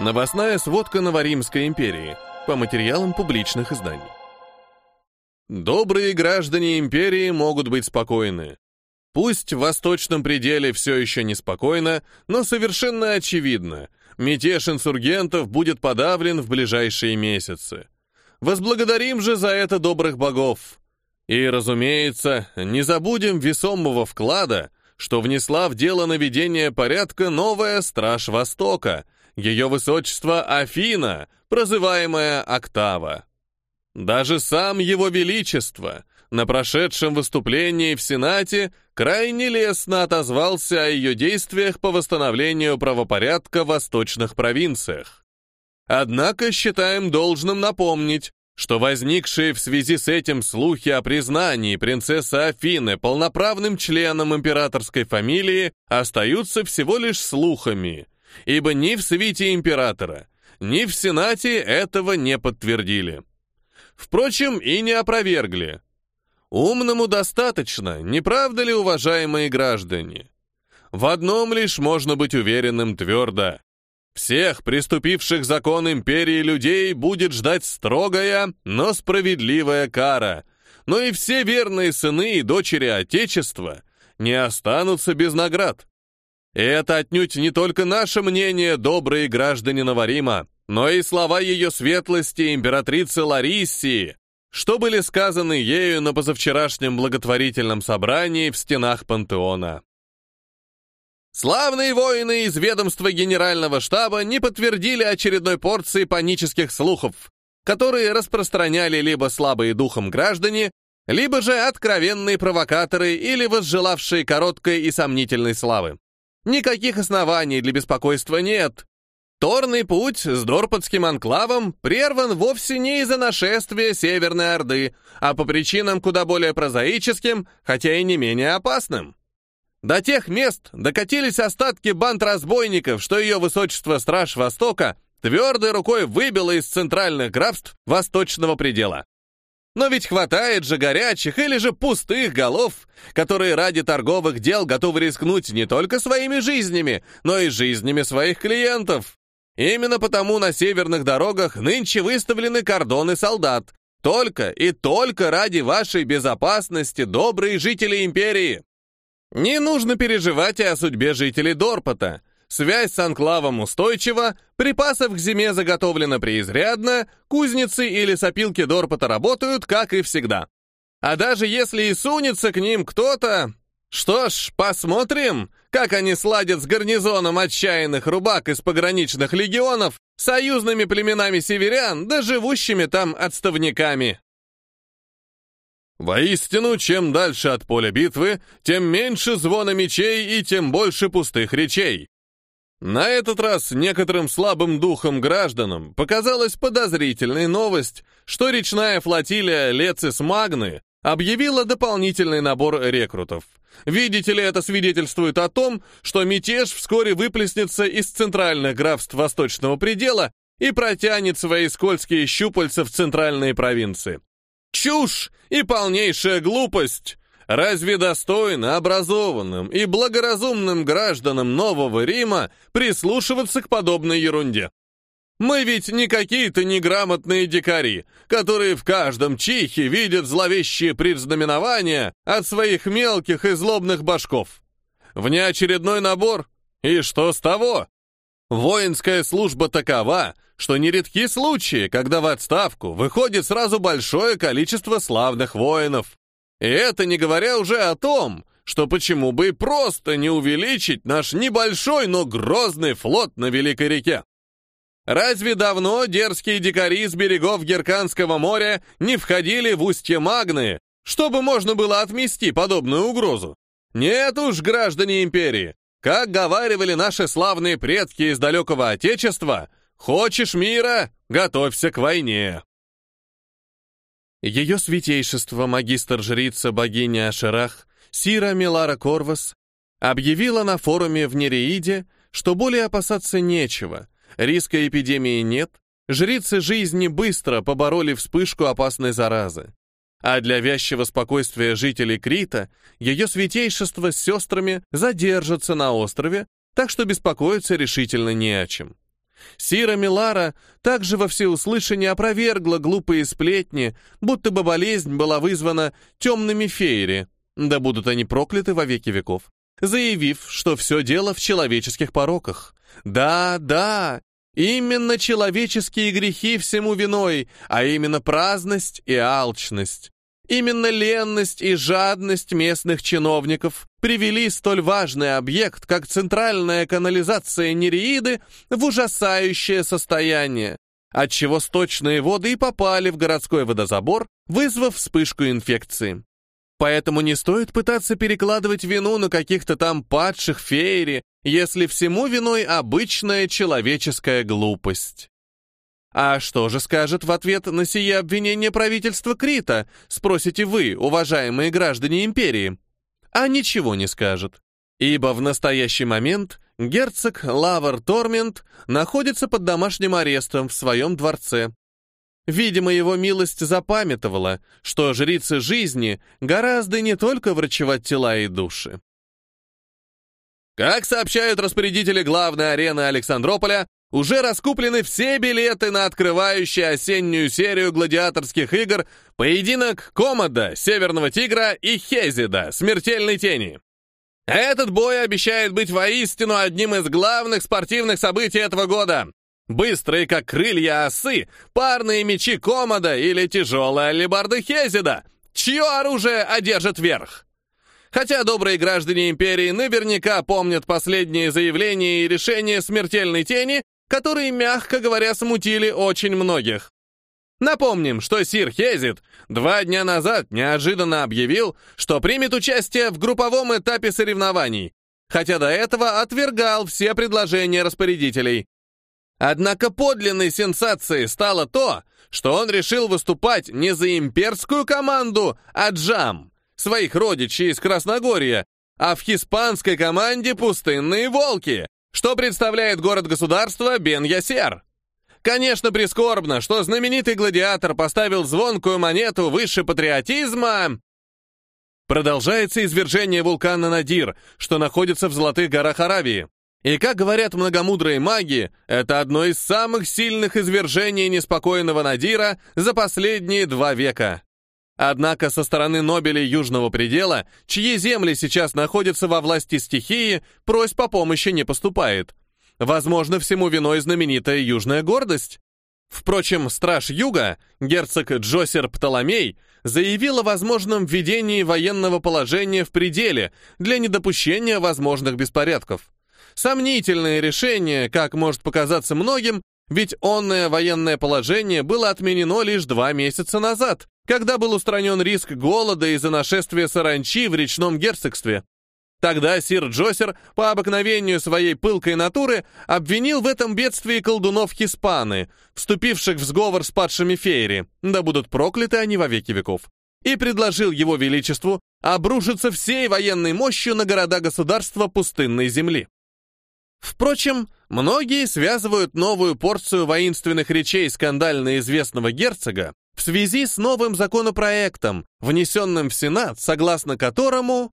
Новостная сводка Новоримской империи по материалам публичных изданий. Добрые граждане империи могут быть спокойны. Пусть в восточном пределе все еще неспокойно, но совершенно очевидно, мятеж инсургентов будет подавлен в ближайшие месяцы. Возблагодарим же за это добрых богов. И, разумеется, не забудем весомого вклада, что внесла в дело наведения порядка новая Страж Востока — ее высочество Афина, прозываемая Октава. Даже сам его величество на прошедшем выступлении в Сенате крайне лестно отозвался о ее действиях по восстановлению правопорядка в восточных провинциях. Однако считаем должным напомнить, что возникшие в связи с этим слухи о признании принцессы Афины полноправным членом императорской фамилии остаются всего лишь слухами, ибо ни в свите императора, ни в Сенате этого не подтвердили. Впрочем, и не опровергли. Умному достаточно, не правда ли, уважаемые граждане? В одном лишь можно быть уверенным твердо. Всех приступивших закон империи людей будет ждать строгая, но справедливая кара, но и все верные сыны и дочери Отечества не останутся без наград. И это отнюдь не только наше мнение, добрые граждане Наварима, но и слова ее светлости императрицы Лариссии, что были сказаны ею на позавчерашнем благотворительном собрании в стенах пантеона. Славные воины из ведомства генерального штаба не подтвердили очередной порции панических слухов, которые распространяли либо слабые духом граждане, либо же откровенные провокаторы или возжелавшие короткой и сомнительной славы. Никаких оснований для беспокойства нет. Торный путь с Дорпотским анклавом прерван вовсе не из-за нашествия Северной Орды, а по причинам куда более прозаическим, хотя и не менее опасным. До тех мест докатились остатки банд разбойников, что ее высочество Страж Востока твердой рукой выбило из центральных графств восточного предела. Но ведь хватает же горячих или же пустых голов, которые ради торговых дел готовы рискнуть не только своими жизнями, но и жизнями своих клиентов. Именно потому на северных дорогах нынче выставлены кордоны солдат. Только и только ради вашей безопасности, добрые жители империи. Не нужно переживать и о судьбе жителей Дорпота. Связь с анклавом устойчива, припасов к зиме заготовлено преизрядно, кузницы или сопилки Дорпота работают, как и всегда. А даже если и сунется к ним кто-то... Что ж, посмотрим, как они сладят с гарнизоном отчаянных рубак из пограничных легионов, союзными племенами северян, да живущими там отставниками. Воистину, чем дальше от поля битвы, тем меньше звона мечей и тем больше пустых речей. На этот раз некоторым слабым духом гражданам показалась подозрительной новость, что речная флотилия Лецис Магны объявила дополнительный набор рекрутов. Видите ли, это свидетельствует о том, что мятеж вскоре выплеснется из центральных графств Восточного предела и протянет свои скользкие щупальца в центральные провинции. Чушь и полнейшая глупость! Разве достойно образованным и благоразумным гражданам Нового Рима прислушиваться к подобной ерунде? Мы ведь не какие-то неграмотные дикари, которые в каждом чихе видят зловещие предзнаменования от своих мелких и злобных башков. Внеочередной набор? И что с того? Воинская служба такова, что нередки случаи, когда в отставку выходит сразу большое количество славных воинов. И это не говоря уже о том, что почему бы просто не увеличить наш небольшой, но грозный флот на Великой реке. Разве давно дерзкие дикари с берегов Герканского моря не входили в устье Магны, чтобы можно было отмести подобную угрозу? Нет уж, граждане империи, как говаривали наши славные предки из далекого Отечества, хочешь мира, готовься к войне. Ее святейшество, магистр-жрица богини Ашерах, Сира Милара Корвас, объявила на форуме в Нереиде, что более опасаться нечего, риска эпидемии нет, жрицы жизни быстро побороли вспышку опасной заразы. А для вязчего спокойствия жителей Крита ее святейшество с сестрами задержатся на острове, так что беспокоиться решительно не о чем. Сира Милара также во всеуслышание опровергла глупые сплетни, будто бы болезнь была вызвана темными феери, да будут они прокляты во веки веков, заявив, что все дело в человеческих пороках. Да, да, именно человеческие грехи всему виной, а именно праздность и алчность. Именно ленность и жадность местных чиновников привели столь важный объект, как центральная канализация Нереиды, в ужасающее состояние, отчего сточные воды и попали в городской водозабор, вызвав вспышку инфекции. Поэтому не стоит пытаться перекладывать вину на каких-то там падших феери, если всему виной обычная человеческая глупость. А что же скажет в ответ на сие обвинение правительства Крита, спросите вы, уважаемые граждане империи? А ничего не скажет. Ибо в настоящий момент герцог Лавр Тормент находится под домашним арестом в своем дворце. Видимо, его милость запамятовала, что жрицы жизни гораздо не только врачевать тела и души. Как сообщают распорядители главной арены Александрополя, уже раскуплены все билеты на открывающую осеннюю серию гладиаторских игр поединок Комода, Северного Тигра и Хезида, Смертельной Тени. Этот бой обещает быть воистину одним из главных спортивных событий этого года. Быстрые, как крылья осы, парные мечи Комода или тяжелые алебарды Хезида. Чье оружие одержит верх? Хотя добрые граждане Империи наверняка помнят последние заявления и решения смертельной тени, которые, мягко говоря, смутили очень многих. Напомним, что Сир Хезит два дня назад неожиданно объявил, что примет участие в групповом этапе соревнований, хотя до этого отвергал все предложения распорядителей. Однако подлинной сенсацией стало то, что он решил выступать не за имперскую команду, а Джам, своих родичей из Красногорья, а в хиспанской команде «Пустынные волки», что представляет город-государство Бен-Ясер. Конечно, прискорбно, что знаменитый гладиатор поставил звонкую монету выше патриотизма. Продолжается извержение вулкана Надир, что находится в Золотых горах Аравии. И, как говорят многомудрые маги, это одно из самых сильных извержений неспокойного Надира за последние два века. Однако со стороны Нобелей Южного предела, чьи земли сейчас находятся во власти стихии, просьб о помощи не поступает. Возможно, всему виной знаменитая южная гордость. Впрочем, страж Юга, герцог Джосер Птоломей, заявил о возможном введении военного положения в пределе для недопущения возможных беспорядков. Сомнительное решение, как может показаться многим, ведь онное военное положение было отменено лишь два месяца назад, когда был устранен риск голода из-за нашествия саранчи в речном герцогстве. Тогда сир Джосер, по обыкновению своей пылкой натуры, обвинил в этом бедствии колдунов Хиспаны, вступивших в сговор с падшими феери, да будут прокляты они во веки веков, и предложил его величеству обрушиться всей военной мощью на города-государства пустынной земли. Впрочем, многие связывают новую порцию воинственных речей скандально известного герцога в связи с новым законопроектом, внесенным в Сенат, согласно которому